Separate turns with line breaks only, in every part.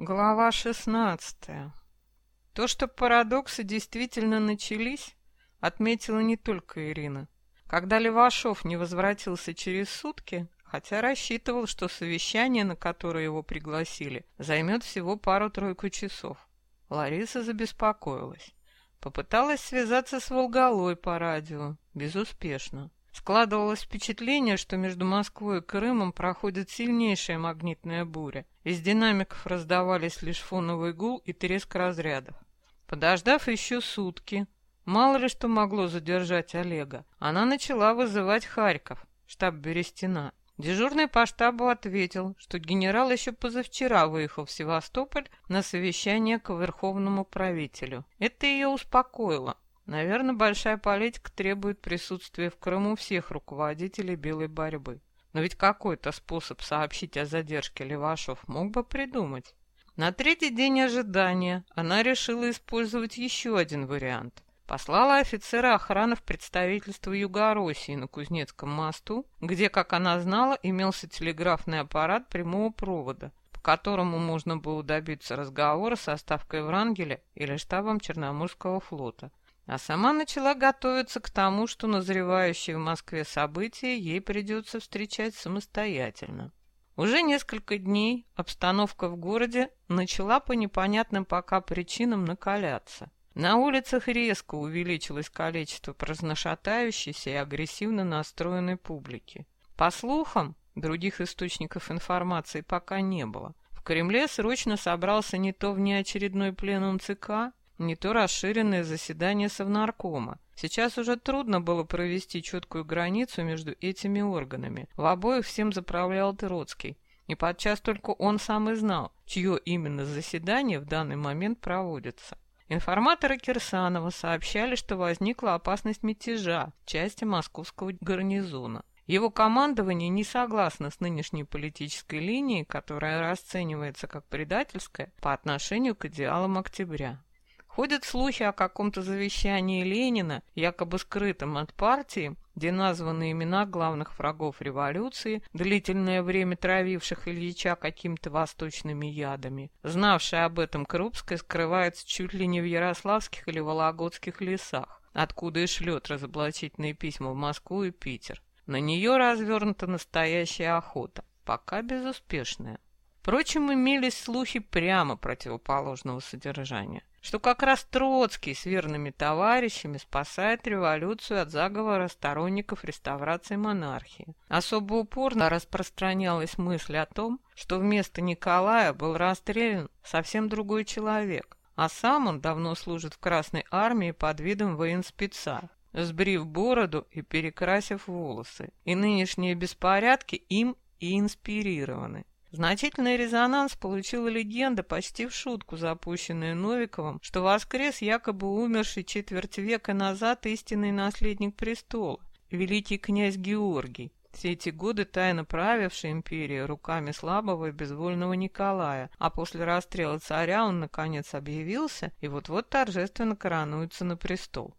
Глава 16. То, что парадоксы действительно начались, отметила не только Ирина. Когда Левашов не возвратился через сутки, хотя рассчитывал, что совещание, на которое его пригласили, займет всего пару-тройку часов, Лариса забеспокоилась. Попыталась связаться с Волголой по радио, безуспешно. Складывалось впечатление, что между Москвой и Крымом проходит сильнейшая магнитная буря. Из динамиков раздавались лишь фоновый гул и треск разрядов. Подождав еще сутки, мало ли что могло задержать Олега, она начала вызывать Харьков, штаб Берестина. Дежурный по штабу ответил, что генерал еще позавчера выехал в Севастополь на совещание к верховному правителю. Это ее успокоило. Наверное, большая политика требует присутствия в Крыму всех руководителей белой борьбы. Но ведь какой-то способ сообщить о задержке Левашов мог бы придумать. На третий день ожидания она решила использовать еще один вариант. Послала офицера охраны в представительство Юго-России на Кузнецком мосту, где, как она знала, имелся телеграфный аппарат прямого провода, по которому можно было добиться разговора со ставкой Врангеля или штабом Черноморского флота а сама начала готовиться к тому, что назревающие в Москве события ей придется встречать самостоятельно. Уже несколько дней обстановка в городе начала по непонятным пока причинам накаляться. На улицах резко увеличилось количество разношатающейся и агрессивно настроенной публики. По слухам, других источников информации пока не было. В Кремле срочно собрался не то внеочередной пленум ЦК, не то расширенное заседание Совнаркома. Сейчас уже трудно было провести четкую границу между этими органами. В обоих всем заправлял Троцкий. И подчас только он сам и знал, чье именно заседание в данный момент проводится. Информаторы Кирсанова сообщали, что возникла опасность мятежа части московского гарнизона. Его командование не согласно с нынешней политической линией, которая расценивается как предательская по отношению к идеалам октября. Ходят слухи о каком-то завещании Ленина, якобы скрытом от партии, где названы имена главных врагов революции, длительное время травивших Ильича какими-то восточными ядами. Знавшая об этом Крупская скрывается чуть ли не в ярославских или вологодских лесах, откуда и шлет разоблачительные письма в Москву и Питер. На нее развернута настоящая охота, пока безуспешная. Впрочем, имелись слухи прямо противоположного содержания что как раз Троцкий с верными товарищами спасает революцию от заговора сторонников реставрации монархии. Особо упорно распространялась мысль о том, что вместо Николая был расстрелян совсем другой человек, а сам он давно служит в Красной армии под видом военспеца, сбрив бороду и перекрасив волосы. И нынешние беспорядки им и инспирированы. Значительный резонанс получила легенда, почти в шутку запущенная Новиковым, что воскрес якобы умерший четверть века назад истинный наследник престола, великий князь Георгий, все эти годы тайно правивший империей руками слабого и безвольного Николая, а после расстрела царя он, наконец, объявился и вот-вот торжественно коронуется на престол.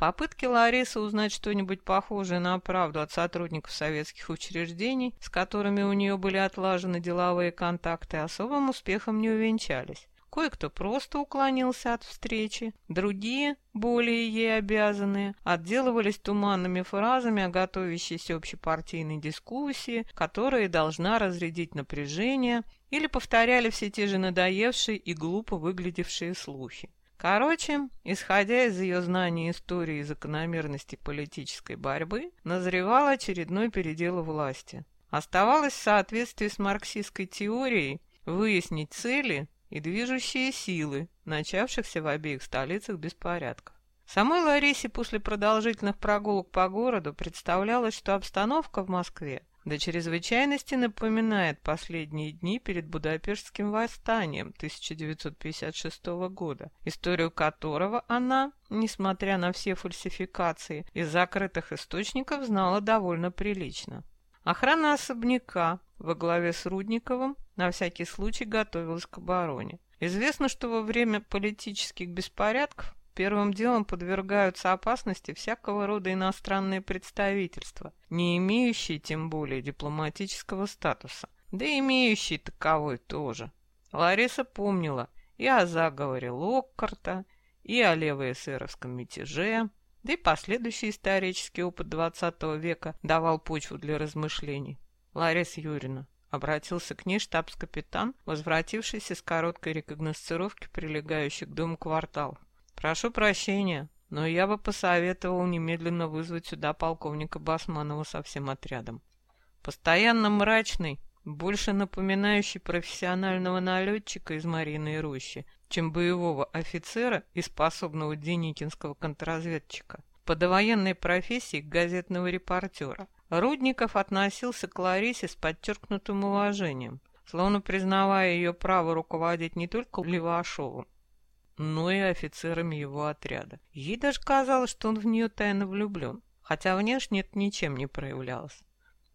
Попытки Ларисы узнать что-нибудь похожее на правду от сотрудников советских учреждений, с которыми у нее были отлажены деловые контакты, особым успехом не увенчались. Кое-кто просто уклонился от встречи, другие, более ей обязанные, отделывались туманными фразами о готовящейся общепартийной дискуссии, которая должна разрядить напряжение, или повторяли все те же надоевшие и глупо выглядевшие слухи. Короче, исходя из ее знаний истории и закономерности политической борьбы, назревал очередной передел власти. Оставалось в соответствии с марксистской теорией выяснить цели и движущие силы, начавшихся в обеих столицах беспорядков. Самой Ларисе после продолжительных прогулок по городу представлялось, что обстановка в Москве до чрезвычайности напоминает последние дни перед Будапештским восстанием 1956 года, историю которого она, несмотря на все фальсификации, из закрытых источников знала довольно прилично. Охрана особняка во главе с Рудниковым на всякий случай готовилась к обороне. Известно, что во время политических беспорядков Первым делом подвергаются опасности всякого рода иностранные представительства, не имеющие тем более дипломатического статуса, да и имеющие таковой тоже. Лариса помнила и о заговоре Локкарта, и о левоэсеровском мятеже, да и последующий исторический опыт XX века давал почву для размышлений. Лариса Юрьевна, обратился к ней штабс-капитан, возвратившийся с короткой рекогносцировки прилегающих к дому квартал. «Прошу прощения, но я бы посоветовал немедленно вызвать сюда полковника Басманова со всем отрядом. Постоянно мрачный, больше напоминающий профессионального налетчика из Мариной рощи, чем боевого офицера и способного деникинского контрразведчика. По довоенной профессии газетного репортера. Рудников относился к Ларисе с подчеркнутым уважением, словно признавая ее право руководить не только Левашовым, но и офицерами его отряда. Ей даже казалось, что он в нее тайно влюблен, хотя внешне это ничем не проявлялось.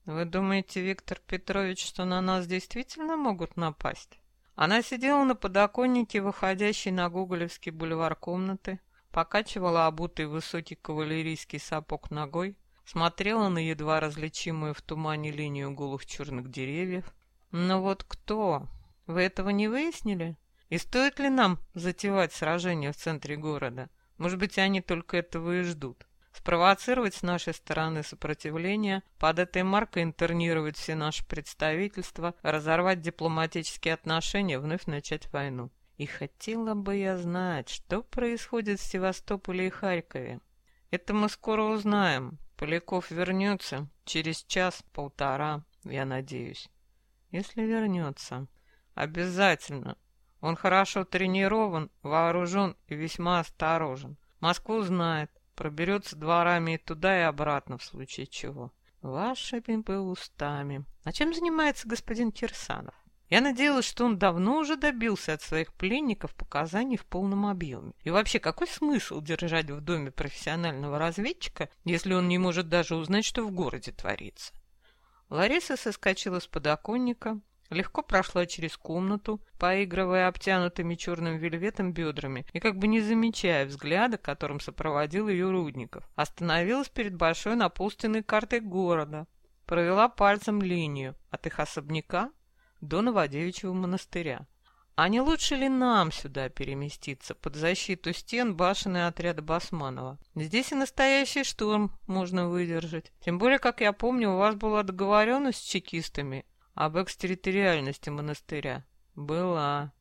«Вы думаете, Виктор Петрович, что на нас действительно могут напасть?» Она сидела на подоконнике, выходящей на Гоголевский бульвар комнаты, покачивала обутый высокий кавалерийский сапог ногой, смотрела на едва различимую в тумане линию голых черных деревьев. «Но вот кто? Вы этого не выяснили? И стоит ли нам затевать сражение в центре города? Может быть, они только этого и ждут?» спровоцировать с нашей стороны сопротивление, под этой маркой интернировать все наши представительства, разорвать дипломатические отношения, вновь начать войну. И хотела бы я знать, что происходит в Севастополе и Харькове. Это мы скоро узнаем. Поляков вернется через час-полтора, я надеюсь. Если вернется. Обязательно. Он хорошо тренирован, вооружен и весьма осторожен. Москву знает, Проберется дворами и туда, и обратно, в случае чего. Вашими бы устами. А чем занимается господин Кирсанов? Я надеялась, что он давно уже добился от своих пленников показаний в полном объеме. И вообще, какой смысл держать в доме профессионального разведчика, если он не может даже узнать, что в городе творится? Лариса соскочила с подоконника, Легко прошла через комнату, поигрывая обтянутыми черным вельветом бедрами и как бы не замечая взгляда, которым сопроводил ее Рудников. Остановилась перед большой наполстенной картой города, провела пальцем линию от их особняка до Новодевичьего монастыря. А не лучше ли нам сюда переместиться, под защиту стен башен и отряда Басманова? Здесь и настоящий штурм можно выдержать. Тем более, как я помню, у вас была договоренность с чекистами об экстерриториальности монастыря. Была.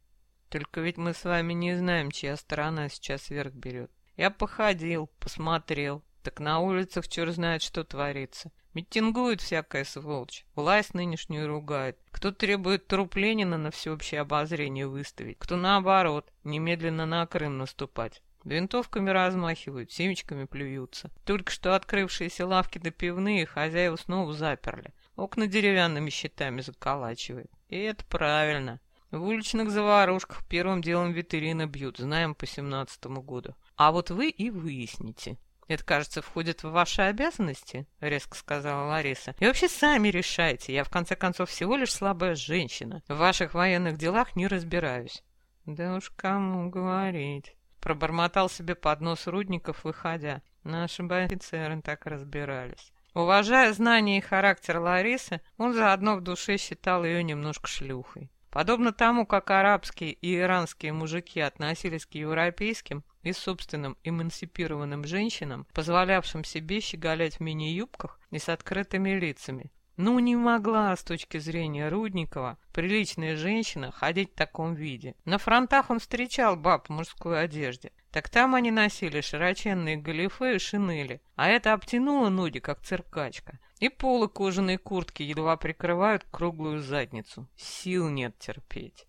Только ведь мы с вами не знаем, чья сторона сейчас верх берет. Я походил, посмотрел. Так на улицах черт знает, что творится. Митингует всякая сволочь. Власть нынешнюю ругает. Кто требует труп Ленина на всеобщее обозрение выставить. Кто наоборот, немедленно на Крым наступать. Винтовками размахивают, семечками плюются. Только что открывшиеся лавки до пивные хозяева снова заперли. Окна деревянными щитами заколачивает. И это правильно. В уличных заварушках первым делом витрины бьют, знаем по семнадцатому году. А вот вы и выясните. Это, кажется, входит в ваши обязанности, резко сказала Лариса. И вообще сами решайте. Я, в конце концов, всего лишь слабая женщина. В ваших военных делах не разбираюсь. Да уж кому говорить. Пробормотал себе под нос Рудников, выходя. Наши офицеры так разбирались. Уважая знания и характер Ларисы, он заодно в душе считал ее немножко шлюхой. Подобно тому, как арабские и иранские мужики относились к европейским и собственным эмансипированным женщинам, позволявшим себе щеголять в мини-юбках и с открытыми лицами. Ну, не могла, с точки зрения Рудникова, приличная женщина ходить в таком виде. На фронтах он встречал баб в мужской одежде, так там они носили широченные галифе и шинели, а это обтянуло ноги, как циркачка. И полы кожаной куртки едва прикрывают круглую задницу. Сил нет терпеть.